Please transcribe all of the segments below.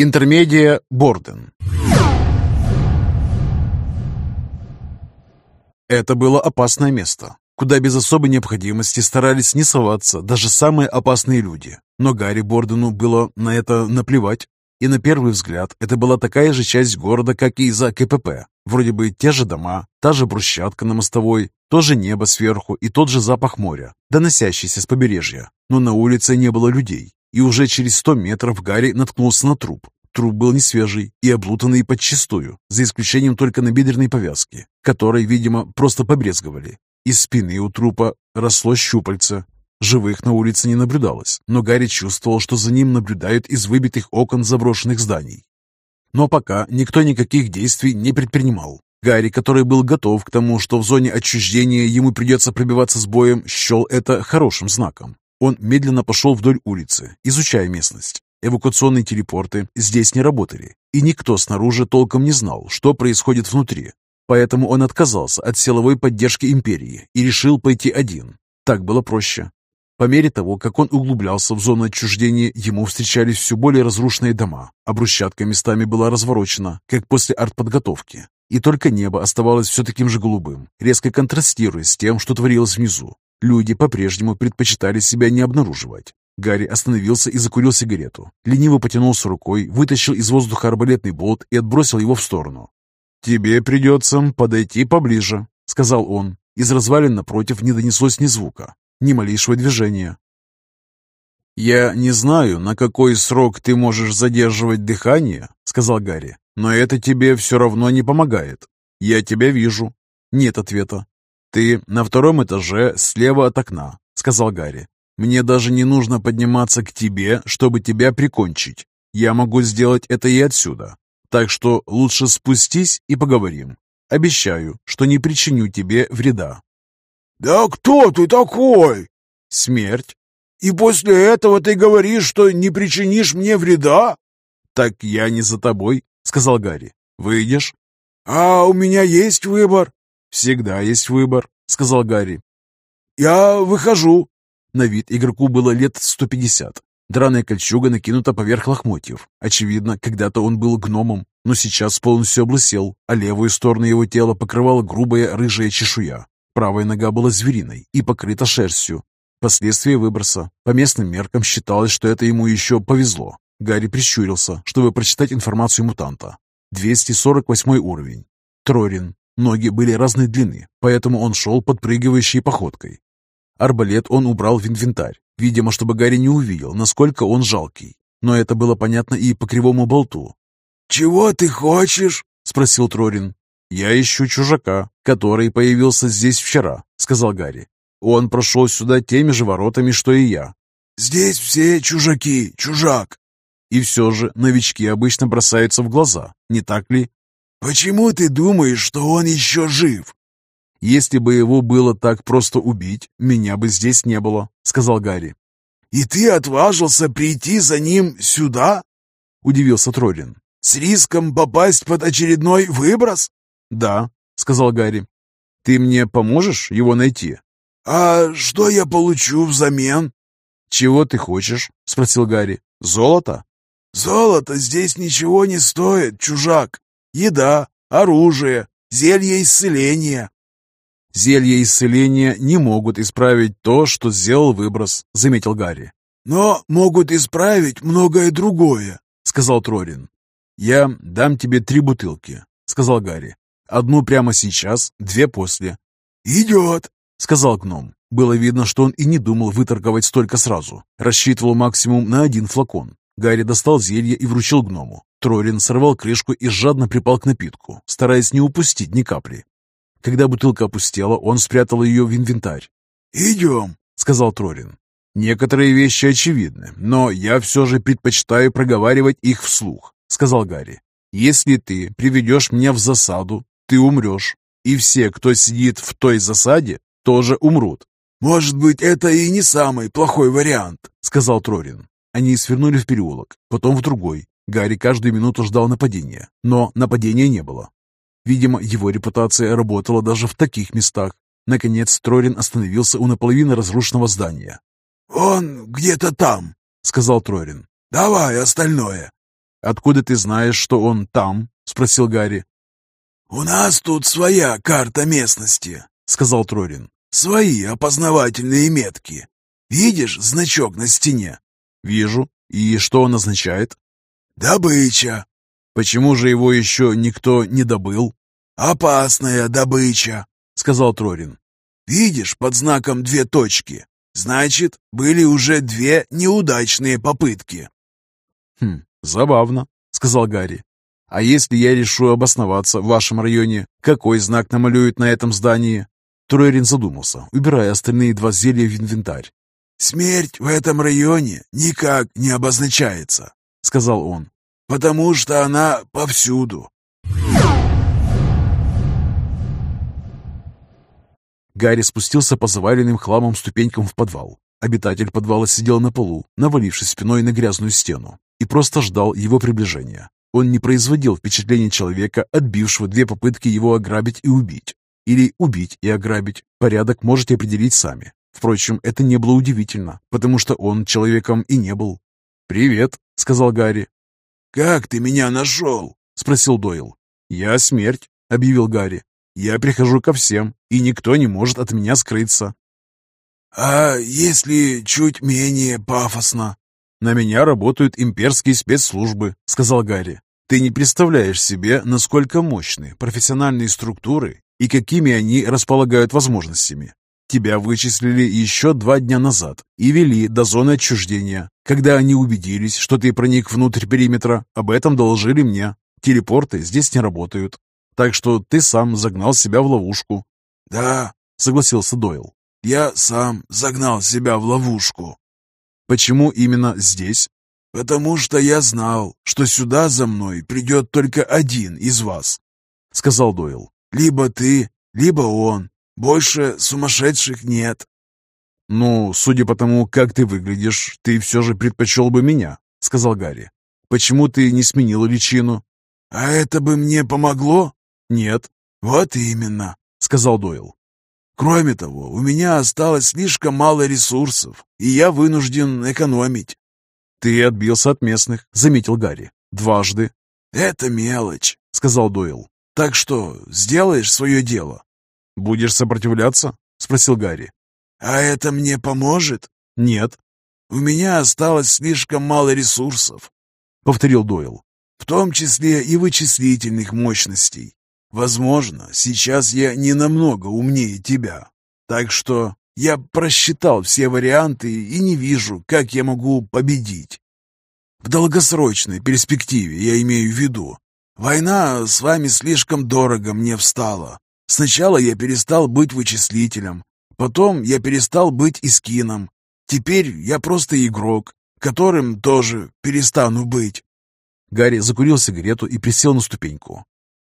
Интермедия Борден Это было опасное место, куда без особой необходимости старались не соваться даже самые опасные люди. Но Гарри Бордену было на это наплевать. И на первый взгляд это была такая же часть города, как и за КПП. Вроде бы те же дома, та же брусчатка на мостовой, то же небо сверху и тот же запах моря, доносящийся с побережья. Но на улице не было людей, и уже через сто метров Гарри наткнулся на труп. Труп был не свежий и облутанный подчистую, за исключением только набедренной повязки, которой, видимо, просто побрезговали. Из спины у трупа росло щупальце. Живых на улице не наблюдалось, но Гарри чувствовал, что за ним наблюдают из выбитых окон заброшенных зданий. Но пока никто никаких действий не предпринимал. Гарри, который был готов к тому, что в зоне отчуждения ему придется пробиваться с боем, счел это хорошим знаком. Он медленно пошел вдоль улицы, изучая местность. Эвакуационные телепорты здесь не работали, и никто снаружи толком не знал, что происходит внутри. Поэтому он отказался от силовой поддержки Империи и решил пойти один. Так было проще. По мере того, как он углублялся в зону отчуждения, ему встречались все более разрушенные дома, а брусчатка местами была разворочена, как после артподготовки. И только небо оставалось все таким же голубым, резко контрастируя с тем, что творилось внизу. Люди по-прежнему предпочитали себя не обнаруживать. Гарри остановился и закурил сигарету. Лениво потянулся рукой, вытащил из воздуха арбалетный болт и отбросил его в сторону. «Тебе придется подойти поближе», — сказал он. Из развалин напротив не донеслось ни звука, ни малейшего движения. «Я не знаю, на какой срок ты можешь задерживать дыхание», — сказал Гарри, «но это тебе все равно не помогает. Я тебя вижу». Нет ответа. «Ты на втором этаже слева от окна», — сказал Гарри. «Мне даже не нужно подниматься к тебе, чтобы тебя прикончить. Я могу сделать это и отсюда. Так что лучше спустись и поговорим. Обещаю, что не причиню тебе вреда». «Да кто ты такой?» «Смерть». «И после этого ты говоришь, что не причинишь мне вреда?» «Так я не за тобой», — сказал Гарри. «Выйдешь?» «А у меня есть выбор?» «Всегда есть выбор», — сказал Гарри. «Я выхожу». На вид игроку было лет 150. Драная кольчуга накинута поверх лохмотьев. Очевидно, когда-то он был гномом, но сейчас полностью облысел, а левую сторону его тела покрывала грубая рыжая чешуя. Правая нога была звериной и покрыта шерстью. Последствия выброса. По местным меркам считалось, что это ему еще повезло. Гарри прищурился, чтобы прочитать информацию мутанта. 248 уровень. Трорин. Ноги были разной длины, поэтому он шел подпрыгивающей походкой. Арбалет он убрал в инвентарь, видимо, чтобы Гарри не увидел, насколько он жалкий. Но это было понятно и по кривому болту. «Чего ты хочешь?» — спросил Трорин. «Я ищу чужака, который появился здесь вчера», — сказал Гарри. «Он прошел сюда теми же воротами, что и я». «Здесь все чужаки, чужак». «И все же новички обычно бросаются в глаза, не так ли?» «Почему ты думаешь, что он еще жив?» «Если бы его было так просто убить, меня бы здесь не было», — сказал Гарри. «И ты отважился прийти за ним сюда?» — удивился Трорин. «С риском попасть под очередной выброс?» «Да», — сказал Гарри. «Ты мне поможешь его найти?» «А что я получу взамен?» «Чего ты хочешь?» — спросил Гарри. «Золото?» «Золото здесь ничего не стоит, чужак. Еда, оружие, зелье исцеления». «Зелья исцеления не могут исправить то, что сделал выброс», — заметил Гарри. «Но могут исправить многое другое», — сказал Трорин. «Я дам тебе три бутылки», — сказал Гарри. «Одну прямо сейчас, две после». «Идет», — сказал гном. Было видно, что он и не думал выторговать столько сразу. Рассчитывал максимум на один флакон. Гарри достал зелье и вручил гному. Трорин сорвал крышку и жадно припал к напитку, стараясь не упустить ни капли. Когда бутылка опустела, он спрятал ее в инвентарь. «Идем», — сказал Трорин. «Некоторые вещи очевидны, но я все же предпочитаю проговаривать их вслух», — сказал Гарри. «Если ты приведешь меня в засаду, ты умрешь, и все, кто сидит в той засаде, тоже умрут». «Может быть, это и не самый плохой вариант», — сказал Трорин. Они свернули в переулок, потом в другой. Гарри каждую минуту ждал нападения, но нападения не было. Видимо, его репутация работала даже в таких местах. Наконец Трорин остановился у наполовину разрушенного здания. «Он где-то там», — сказал Трорин. «Давай остальное». «Откуда ты знаешь, что он там?» — спросил Гарри. «У нас тут своя карта местности», — сказал Трорин. «Свои опознавательные метки. Видишь значок на стене?» «Вижу. И что он означает?» «Добыча». «Почему же его еще никто не добыл?» «Опасная добыча», — сказал Трорин. «Видишь, под знаком две точки. Значит, были уже две неудачные попытки». «Хм, забавно», — сказал Гарри. «А если я решу обосноваться в вашем районе, какой знак намалюют на этом здании?» Тройрин задумался, убирая остальные два зелья в инвентарь. «Смерть в этом районе никак не обозначается», — сказал он, «потому что она повсюду». Гарри спустился по заваленным хламом ступенькам в подвал. Обитатель подвала сидел на полу, навалившись спиной на грязную стену, и просто ждал его приближения. Он не производил впечатления человека, отбившего две попытки его ограбить и убить. Или убить и ограбить. Порядок можете определить сами. Впрочем, это не было удивительно, потому что он человеком и не был. «Привет», — сказал Гарри. «Как ты меня нашел?» — спросил Дойл. «Я смерть», — объявил Гарри. «Я прихожу ко всем, и никто не может от меня скрыться». «А если чуть менее пафосно?» «На меня работают имперские спецслужбы», — сказал Гарри. «Ты не представляешь себе, насколько мощны профессиональные структуры и какими они располагают возможностями. Тебя вычислили еще два дня назад и вели до зоны отчуждения. Когда они убедились, что ты проник внутрь периметра, об этом доложили мне. Телепорты здесь не работают. Так что ты сам загнал себя в ловушку». «Да», — согласился Дойл. «Я сам загнал себя в ловушку». Почему именно здесь? Потому что я знал, что сюда за мной придет только один из вас, сказал Дойл. Либо ты, либо он. Больше сумасшедших нет. Ну, судя по тому, как ты выглядишь, ты все же предпочел бы меня, сказал Гарри. Почему ты не сменил личину? А это бы мне помогло? Нет. Вот именно, сказал Дойл. Кроме того, у меня осталось слишком мало ресурсов, и я вынужден экономить. Ты отбился от местных, заметил Гарри. Дважды. Это мелочь, сказал Дойл. Так что, сделаешь свое дело? Будешь сопротивляться? Спросил Гарри. А это мне поможет? Нет. У меня осталось слишком мало ресурсов, повторил Дойл. В том числе и вычислительных мощностей. Возможно, сейчас я не намного умнее тебя. Так что я просчитал все варианты и не вижу, как я могу победить. В долгосрочной перспективе я имею в виду. Война с вами слишком дорого мне встала. Сначала я перестал быть вычислителем, потом я перестал быть искином. Теперь я просто игрок, которым тоже перестану быть. Гарри закурил сигарету и присел на ступеньку.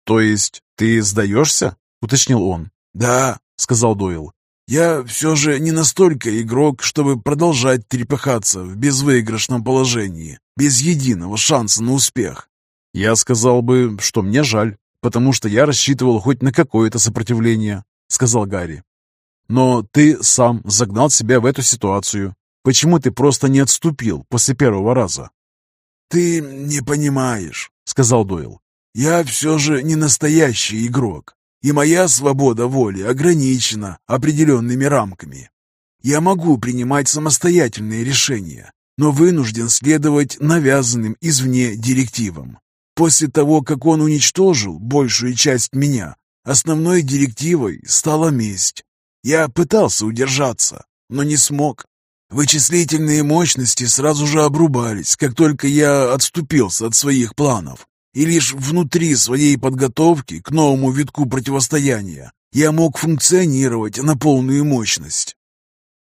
«То есть ты сдаешься?» — уточнил он. «Да», — сказал Дойл. «Я все же не настолько игрок, чтобы продолжать трепыхаться в безвыигрышном положении, без единого шанса на успех». «Я сказал бы, что мне жаль, потому что я рассчитывал хоть на какое-то сопротивление», — сказал Гарри. «Но ты сам загнал себя в эту ситуацию. Почему ты просто не отступил после первого раза?» «Ты не понимаешь», — сказал Дойл. Я все же не настоящий игрок, и моя свобода воли ограничена определенными рамками. Я могу принимать самостоятельные решения, но вынужден следовать навязанным извне директивам. После того, как он уничтожил большую часть меня, основной директивой стала месть. Я пытался удержаться, но не смог. Вычислительные мощности сразу же обрубались, как только я отступился от своих планов. И лишь внутри своей подготовки к новому витку противостояния я мог функционировать на полную мощность.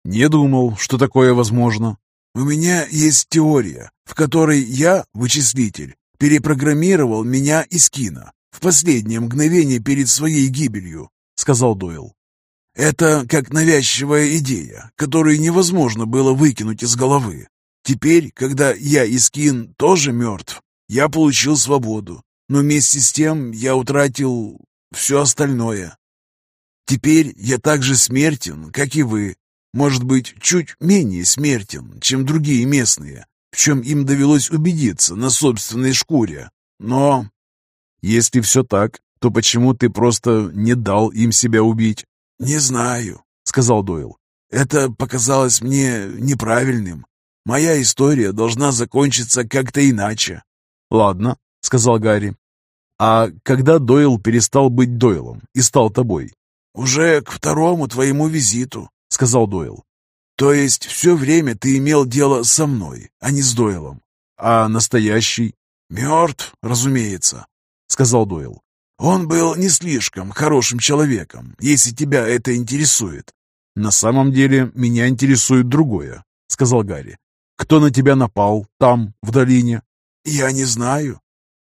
Не думал, что такое возможно. У меня есть теория, в которой я, вычислитель, перепрограммировал меня из кино в последнее мгновение перед своей гибелью, сказал Дойл. Это как навязчивая идея, которую невозможно было выкинуть из головы. Теперь, когда я Искин тоже мертв, я получил свободу, но вместе с тем я утратил все остальное. Теперь я так же смертен, как и вы. Может быть, чуть менее смертен, чем другие местные, в чем им довелось убедиться на собственной шкуре. Но если все так, то почему ты просто не дал им себя убить? «Не знаю», — сказал Дойл. «Это показалось мне неправильным. Моя история должна закончиться как-то иначе». «Ладно», — сказал Гарри. «А когда Дойл перестал быть Дойлом и стал тобой?» «Уже к второму твоему визиту», — сказал Дойл. «То есть все время ты имел дело со мной, а не с Дойлом. А настоящий?» «Мертв, разумеется», — сказал Дойл. «Он был не слишком хорошим человеком, если тебя это интересует». «На самом деле меня интересует другое», — сказал Гарри. «Кто на тебя напал там, в долине?» «Я не знаю».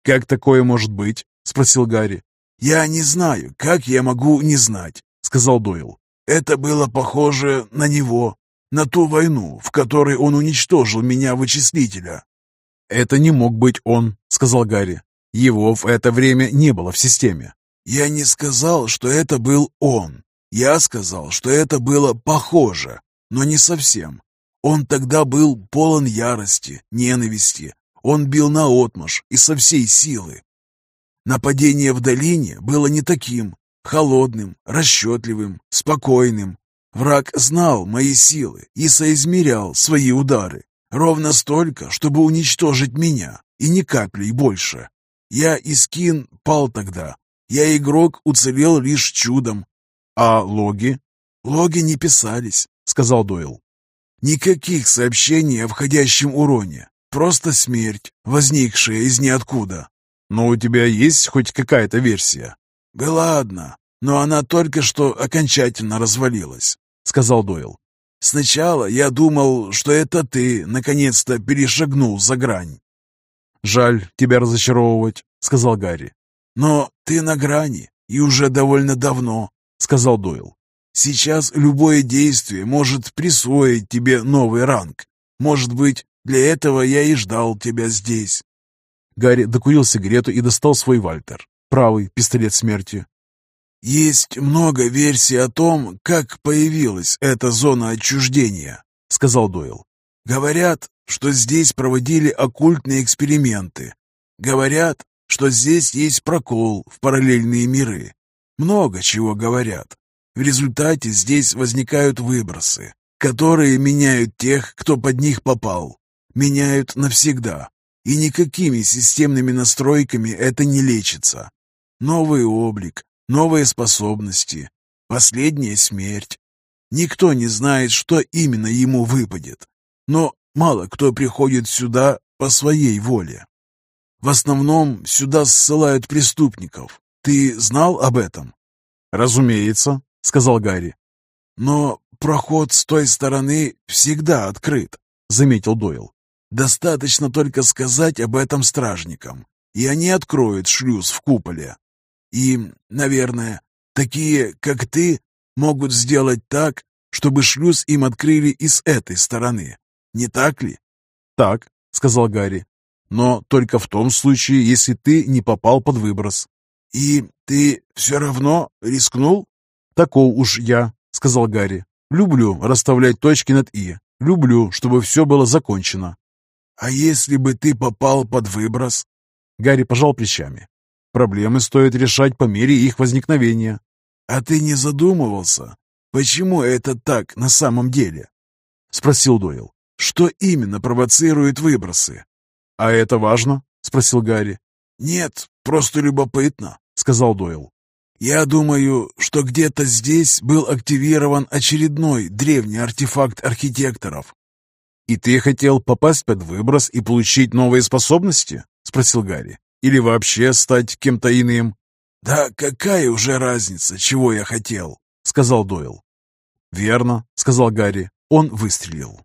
«Как такое может быть?» — спросил Гарри. «Я не знаю, как я могу не знать», — сказал Дойл. «Это было похоже на него, на ту войну, в которой он уничтожил меня вычислителя». «Это не мог быть он», — сказал Гарри. «Его в это время не было в системе». «Я не сказал, что это был он. Я сказал, что это было похоже, но не совсем. Он тогда был полон ярости, ненависти. Он бил наотмашь и со всей силы. Нападение в долине было не таким, холодным, расчетливым, спокойным. Враг знал мои силы и соизмерял свои удары. Ровно столько, чтобы уничтожить меня, и ни каплей больше. Я и Скин пал тогда. Я игрок уцелел лишь чудом. А логи? Логи не писались, сказал Дойл. Никаких сообщений о входящем уроне. Просто смерть, возникшая из ниоткуда. Но у тебя есть хоть какая-то версия? Была одна, но она только что окончательно развалилась, сказал Дойл. Сначала я думал, что это ты наконец-то перешагнул за грань. «Жаль тебя разочаровывать», — сказал Гарри. «Но ты на грани, и уже довольно давно», — сказал Дойл. «Сейчас любое действие может присвоить тебе новый ранг. Может быть, для этого я и ждал тебя здесь». Гарри докурил сигарету и достал свой Вальтер. Правый пистолет смерти. «Есть много версий о том, как появилась эта зона отчуждения», — сказал Дойл. «Говорят, что здесь проводили оккультные эксперименты. Говорят, что здесь есть прокол в параллельные миры. Много чего говорят. В результате здесь возникают выбросы, которые меняют тех, кто под них попал. Меняют навсегда. И никакими системными настройками это не лечится. Новый облик, новые способности, последняя смерть. Никто не знает, что именно ему выпадет, но мало кто приходит сюда по своей воле. В основном сюда ссылают преступников. Ты знал об этом? Разумеется, сказал Гарри. Но проход с той стороны всегда открыт, заметил Дойл. Достаточно только сказать об этом стражникам, и они откроют шлюз в куполе. И, наверное, такие, как ты, могут сделать так, чтобы шлюз им открыли и с этой стороны. Не так ли? Так, сказал Гарри. Но только в том случае, если ты не попал под выброс. И ты все равно рискнул? Таков уж я, сказал Гарри. Люблю расставлять точки над «и». Люблю, чтобы все было закончено. А если бы ты попал под выброс? Гарри пожал плечами. Проблемы стоит решать по мере их возникновения. А ты не задумывался, почему это так на самом деле? Спросил Дойл. Что именно провоцирует выбросы? А это важно? Спросил Гарри. Нет, просто любопытно, сказал Дойл. Я думаю, что где-то здесь был активирован очередной древний артефакт архитекторов. «И ты хотел попасть под выброс и получить новые способности?» — спросил Гарри. Или вообще стать кем-то иным?» «Да какая уже разница, чего я хотел?» — сказал Дойл. «Верно», — сказал Гарри. Он выстрелил.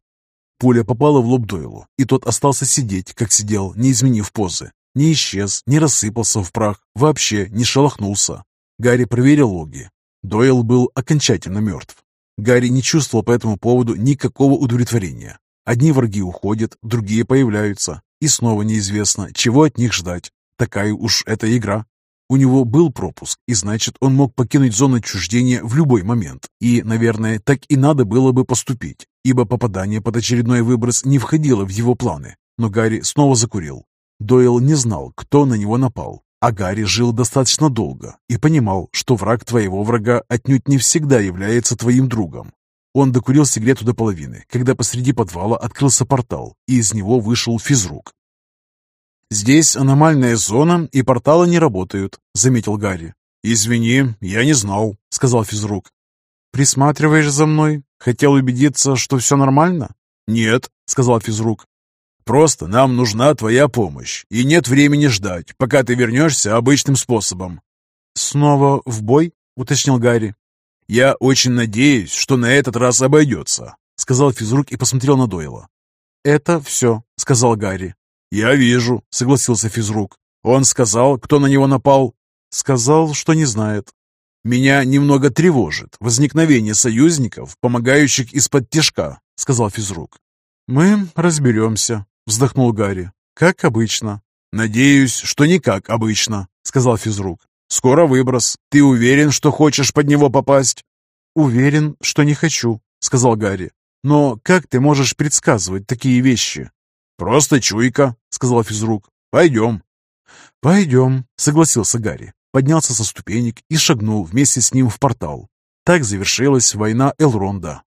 Пуля попала в лоб Дойлу, и тот остался сидеть, как сидел, не изменив позы. Не исчез, не рассыпался в прах, вообще не шелохнулся. Гарри проверил логи. Дойл был окончательно мертв. Гарри не чувствовал по этому поводу никакого удовлетворения. Одни враги уходят, другие появляются, и снова неизвестно, чего от них ждать. Такая уж эта игра. У него был пропуск, и значит, он мог покинуть зону отчуждения в любой момент. И, наверное, так и надо было бы поступить, ибо попадание под очередной выброс не входило в его планы. но Гарри снова закурил. Дойл не знал, кто на него напал, а Гарри жил достаточно долго и понимал, что враг твоего врага отнюдь не всегда является твоим другом. Он докурил сигарету до половины, когда посреди подвала открылся портал, и из него вышел физрук. «Здесь аномальная зона, и порталы не работают», — заметил Гарри. «Извини, я не знал», — сказал физрук. «Присматриваешь за мной? Хотел убедиться, что все нормально?» «Нет», — сказал физрук. «Просто нам нужна твоя помощь, и нет времени ждать, пока ты вернешься обычным способом». «Снова в бой?» — уточнил Гарри. «Я очень надеюсь, что на этот раз обойдется», — сказал физрук и посмотрел на Дойла. «Это все», — сказал Гарри. «Я вижу», — согласился физрук. «Он сказал, кто на него напал?» «Сказал, что не знает». «Меня немного тревожит возникновение союзников, помогающих из-под тяжка», — сказал физрук. «Мы разберемся», — вздохнул Гарри. «Как обычно». «Надеюсь, что не как обычно», — сказал физрук. «Скоро выброс. Ты уверен, что хочешь под него попасть?» «Уверен, что не хочу», — сказал Гарри. «Но как ты можешь предсказывать такие вещи?» «Просто чуйка», — сказал физрук. «Пойдем». «Пойдем», — согласился Гарри, поднялся со ступенек и шагнул вместе с ним в портал. Так завершилась война Элронда.